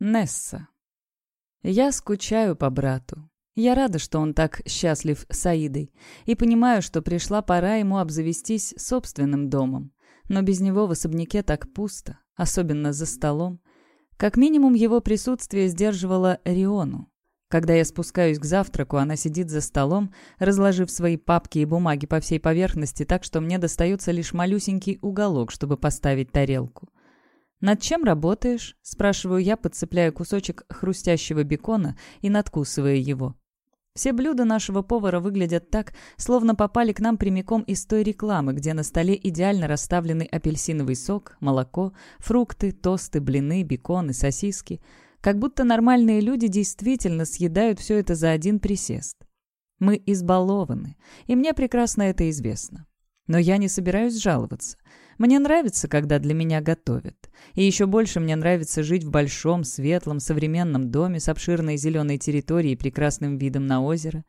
Несса. Я скучаю по брату. Я рада, что он так счастлив с Аидой, и понимаю, что пришла пора ему обзавестись собственным домом. Но без него в особняке так пусто, особенно за столом. Как минимум, его присутствие сдерживало Риону. Когда я спускаюсь к завтраку, она сидит за столом, разложив свои папки и бумаги по всей поверхности так, что мне достается лишь малюсенький уголок, чтобы поставить тарелку. «Над чем работаешь?» – спрашиваю я, подцепляя кусочек хрустящего бекона и надкусывая его. Все блюда нашего повара выглядят так, словно попали к нам прямиком из той рекламы, где на столе идеально расставлены апельсиновый сок, молоко, фрукты, тосты, блины, бекон и сосиски. Как будто нормальные люди действительно съедают все это за один присест. Мы избалованы, и мне прекрасно это известно. Но я не собираюсь жаловаться. Мне нравится, когда для меня готовят. И еще больше мне нравится жить в большом, светлом, современном доме с обширной зеленой территорией и прекрасным видом на озеро.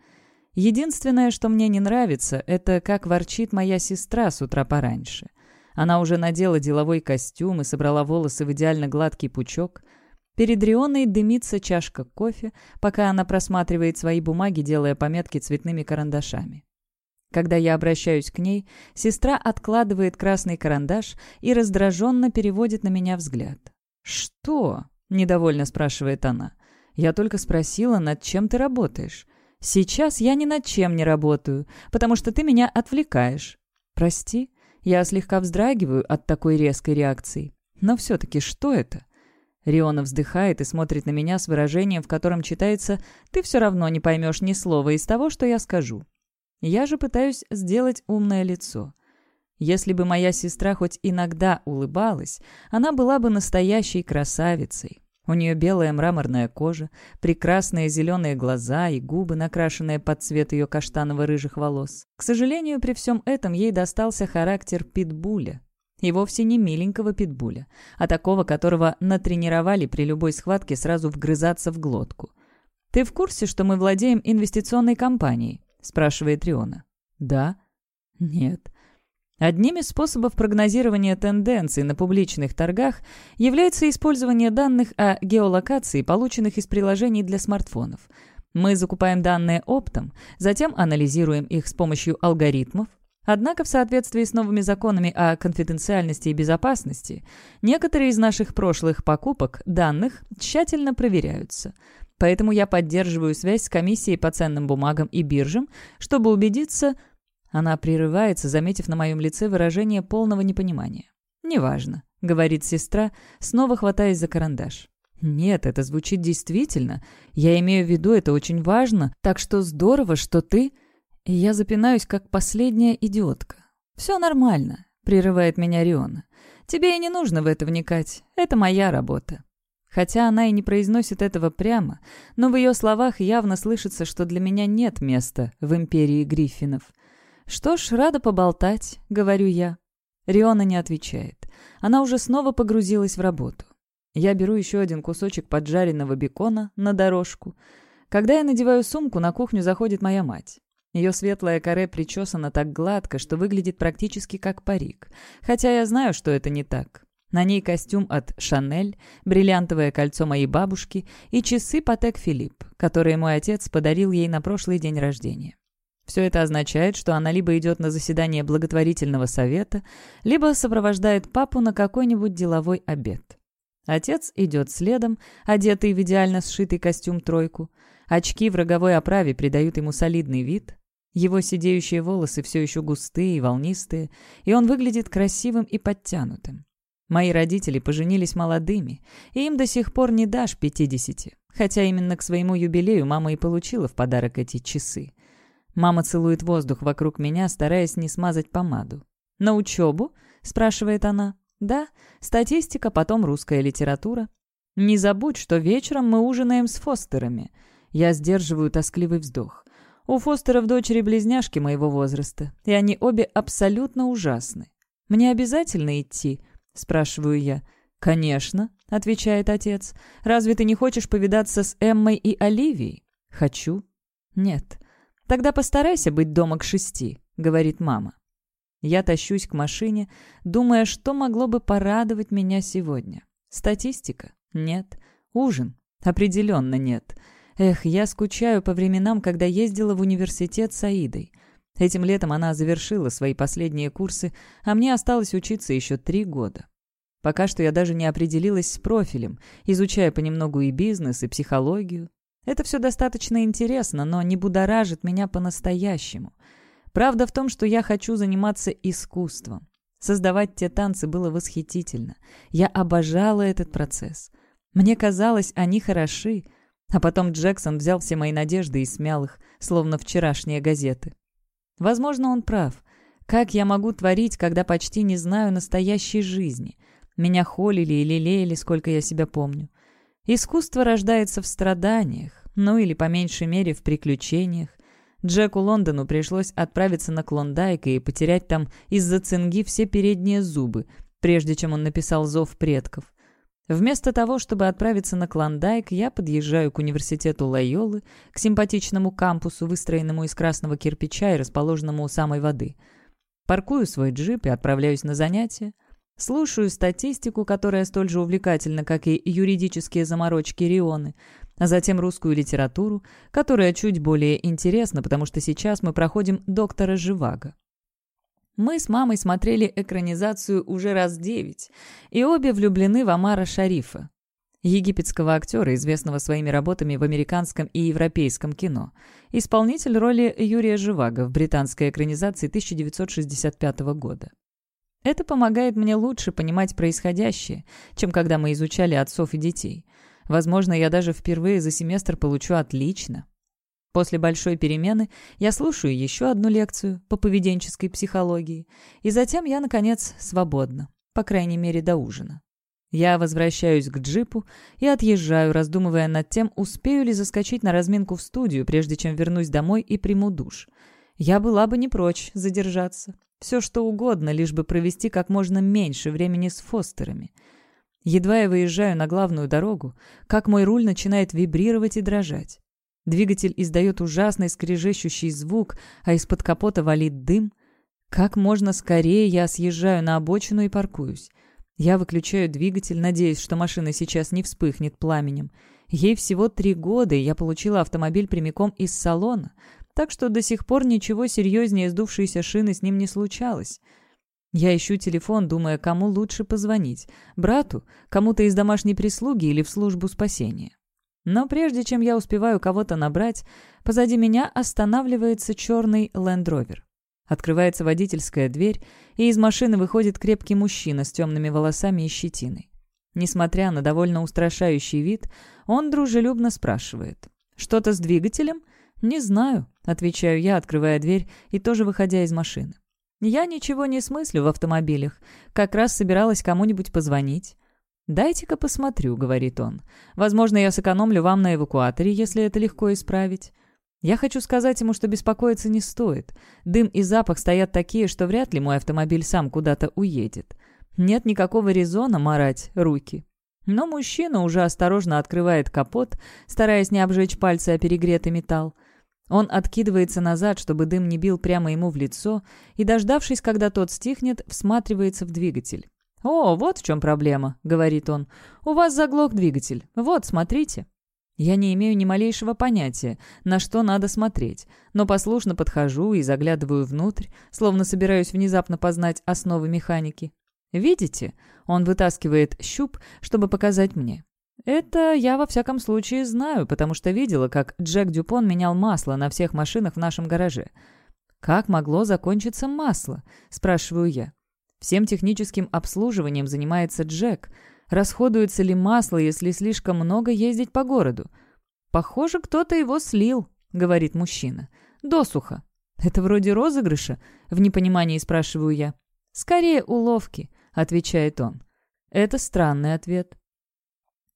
Единственное, что мне не нравится, это как ворчит моя сестра с утра пораньше. Она уже надела деловой костюм и собрала волосы в идеально гладкий пучок. Перед Рионой дымится чашка кофе, пока она просматривает свои бумаги, делая пометки цветными карандашами. Когда я обращаюсь к ней, сестра откладывает красный карандаш и раздраженно переводит на меня взгляд. «Что?» – недовольно спрашивает она. «Я только спросила, над чем ты работаешь. Сейчас я ни над чем не работаю, потому что ты меня отвлекаешь. Прости, я слегка вздрагиваю от такой резкой реакции. Но все-таки что это?» Риона вздыхает и смотрит на меня с выражением, в котором читается «Ты все равно не поймешь ни слова из того, что я скажу». Я же пытаюсь сделать умное лицо. Если бы моя сестра хоть иногда улыбалась, она была бы настоящей красавицей. У нее белая мраморная кожа, прекрасные зеленые глаза и губы, накрашенные под цвет ее каштаново-рыжих волос. К сожалению, при всем этом ей достался характер питбуля. И вовсе не миленького питбуля, а такого, которого натренировали при любой схватке сразу вгрызаться в глотку. «Ты в курсе, что мы владеем инвестиционной компанией?» — спрашивает Риона. «Да?» «Нет». Одним из способов прогнозирования тенденций на публичных торгах является использование данных о геолокации, полученных из приложений для смартфонов. Мы закупаем данные оптом, затем анализируем их с помощью алгоритмов, Однако в соответствии с новыми законами о конфиденциальности и безопасности, некоторые из наших прошлых покупок данных тщательно проверяются – Поэтому я поддерживаю связь с комиссией по ценным бумагам и биржам, чтобы убедиться... Она прерывается, заметив на моем лице выражение полного непонимания. «Неважно», — говорит сестра, снова хватаясь за карандаш. «Нет, это звучит действительно. Я имею в виду, это очень важно. Так что здорово, что ты...» И я запинаюсь, как последняя идиотка. «Все нормально», — прерывает меня Риона. «Тебе и не нужно в это вникать. Это моя работа. Хотя она и не произносит этого прямо, но в ее словах явно слышится, что для меня нет места в империи Гриффинов. «Что ж, рада поболтать», — говорю я. Риона не отвечает. Она уже снова погрузилась в работу. Я беру еще один кусочек поджаренного бекона на дорожку. Когда я надеваю сумку, на кухню заходит моя мать. Ее светлая коре причесана так гладко, что выглядит практически как парик. Хотя я знаю, что это не так. На ней костюм от «Шанель», бриллиантовое кольцо моей бабушки и часы Патек Филипп, которые мой отец подарил ей на прошлый день рождения. Все это означает, что она либо идет на заседание благотворительного совета, либо сопровождает папу на какой-нибудь деловой обед. Отец идет следом, одетый в идеально сшитый костюм-тройку. Очки в роговой оправе придают ему солидный вид. Его сидеющие волосы все еще густые и волнистые, и он выглядит красивым и подтянутым. Мои родители поженились молодыми, и им до сих пор не дашь пятидесяти, хотя именно к своему юбилею мама и получила в подарок эти часы. Мама целует воздух вокруг меня, стараясь не смазать помаду. «На учебу?» – спрашивает она. «Да, статистика, потом русская литература. Не забудь, что вечером мы ужинаем с Фостерами». Я сдерживаю тоскливый вздох. У Фостеров дочери-близняшки моего возраста, и они обе абсолютно ужасны. Мне обязательно идти?» — спрашиваю я. «Конечно», — отвечает отец. «Разве ты не хочешь повидаться с Эммой и Оливией?» «Хочу». «Нет». «Тогда постарайся быть дома к шести», — говорит мама. Я тащусь к машине, думая, что могло бы порадовать меня сегодня. Статистика? Нет. Ужин? Определенно нет. Эх, я скучаю по временам, когда ездила в университет с Аидой. Этим летом она завершила свои последние курсы, а мне осталось учиться еще три года. Пока что я даже не определилась с профилем, изучая понемногу и бизнес, и психологию. Это все достаточно интересно, но не будоражит меня по-настоящему. Правда в том, что я хочу заниматься искусством. Создавать те танцы было восхитительно. Я обожала этот процесс. Мне казалось, они хороши. А потом Джексон взял все мои надежды и смял их, словно вчерашние газеты. Возможно, он прав. Как я могу творить, когда почти не знаю настоящей жизни? Меня холили и лелеяли, сколько я себя помню. Искусство рождается в страданиях, ну или по меньшей мере в приключениях. Джеку Лондону пришлось отправиться на Клондайк и потерять там из-за цинги все передние зубы, прежде чем он написал «Зов предков». Вместо того, чтобы отправиться на Клондайк, я подъезжаю к университету Лайолы, к симпатичному кампусу, выстроенному из красного кирпича и расположенному у самой воды. Паркую свой джип и отправляюсь на занятия. Слушаю статистику, которая столь же увлекательна, как и юридические заморочки Рионы, а затем русскую литературу, которая чуть более интересна, потому что сейчас мы проходим доктора Живаго. Мы с мамой смотрели экранизацию уже раз девять, и обе влюблены в Амара Шарифа, египетского актера, известного своими работами в американском и европейском кино, исполнитель роли Юрия Живаго в британской экранизации 1965 года. Это помогает мне лучше понимать происходящее, чем когда мы изучали отцов и детей. Возможно, я даже впервые за семестр получу отлично. После большой перемены я слушаю еще одну лекцию по поведенческой психологии, и затем я, наконец, свободна, по крайней мере, до ужина. Я возвращаюсь к джипу и отъезжаю, раздумывая над тем, успею ли заскочить на разминку в студию, прежде чем вернусь домой и приму душ. Я была бы не прочь задержаться. Все что угодно, лишь бы провести как можно меньше времени с Фостерами. Едва я выезжаю на главную дорогу, как мой руль начинает вибрировать и дрожать. Двигатель издает ужасный скрежещущий звук, а из-под капота валит дым. Как можно скорее я съезжаю на обочину и паркуюсь. Я выключаю двигатель, надеясь, что машина сейчас не вспыхнет пламенем. Ей всего три года, и я получила автомобиль прямиком из салона, так что до сих пор ничего серьезнее сдувшейся шины с ним не случалось. Я ищу телефон, думая, кому лучше позвонить. Брату, кому-то из домашней прислуги или в службу спасения. Но прежде чем я успеваю кого-то набрать, позади меня останавливается черный лендровер. Открывается водительская дверь, и из машины выходит крепкий мужчина с темными волосами и щетиной. Несмотря на довольно устрашающий вид, он дружелюбно спрашивает. «Что-то с двигателем?» «Не знаю», — отвечаю я, открывая дверь и тоже выходя из машины. «Я ничего не смыслю в автомобилях. Как раз собиралась кому-нибудь позвонить». «Дайте-ка посмотрю», — говорит он. «Возможно, я сэкономлю вам на эвакуаторе, если это легко исправить». Я хочу сказать ему, что беспокоиться не стоит. Дым и запах стоят такие, что вряд ли мой автомобиль сам куда-то уедет. Нет никакого резона марать руки. Но мужчина уже осторожно открывает капот, стараясь не обжечь пальцы о перегретый металл. Он откидывается назад, чтобы дым не бил прямо ему в лицо, и, дождавшись, когда тот стихнет, всматривается в двигатель. «О, вот в чем проблема», — говорит он. «У вас заглох двигатель. Вот, смотрите». Я не имею ни малейшего понятия, на что надо смотреть, но послушно подхожу и заглядываю внутрь, словно собираюсь внезапно познать основы механики. «Видите?» — он вытаскивает щуп, чтобы показать мне. Это я во всяком случае знаю, потому что видела, как Джек Дюпон менял масло на всех машинах в нашем гараже. «Как могло закончиться масло?» – спрашиваю я. Всем техническим обслуживанием занимается Джек. Расходуется ли масло, если слишком много ездить по городу? «Похоже, кто-то его слил», — говорит мужчина. «Досуха». «Это вроде розыгрыша?» — в непонимании спрашиваю я. «Скорее уловки», — отвечает он. Это странный ответ.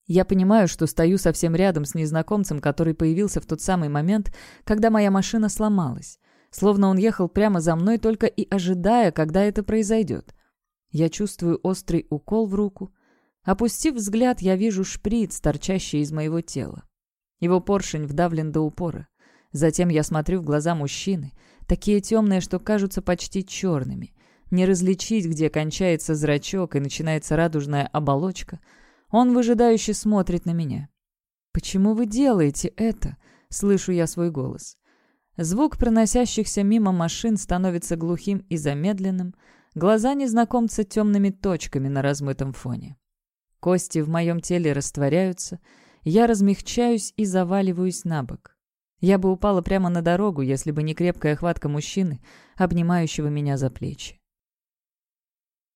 Я понимаю, что стою совсем рядом с незнакомцем, который появился в тот самый момент, когда моя машина сломалась. Словно он ехал прямо за мной, только и ожидая, когда это произойдет. Я чувствую острый укол в руку. Опустив взгляд, я вижу шприц, торчащий из моего тела. Его поршень вдавлен до упора. Затем я смотрю в глаза мужчины, такие темные, что кажутся почти черными. Не различить, где кончается зрачок и начинается радужная оболочка — он выжидающе смотрит на меня. «Почему вы делаете это?» — слышу я свой голос. Звук проносящихся мимо машин становится глухим и замедленным, глаза незнакомца темными точками на размытом фоне. Кости в моем теле растворяются, я размягчаюсь и заваливаюсь на бок. Я бы упала прямо на дорогу, если бы не крепкая хватка мужчины, обнимающего меня за плечи.